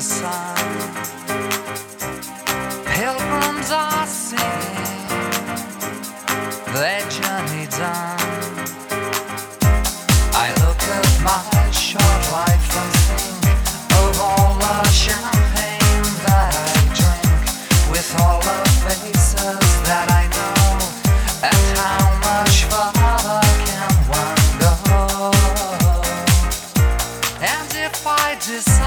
sun. Pilgrims are singing, their journey done. I look at my short life and think of all the champagne that I drink, with all the faces that I know, and how much farther can one go? And if I decide.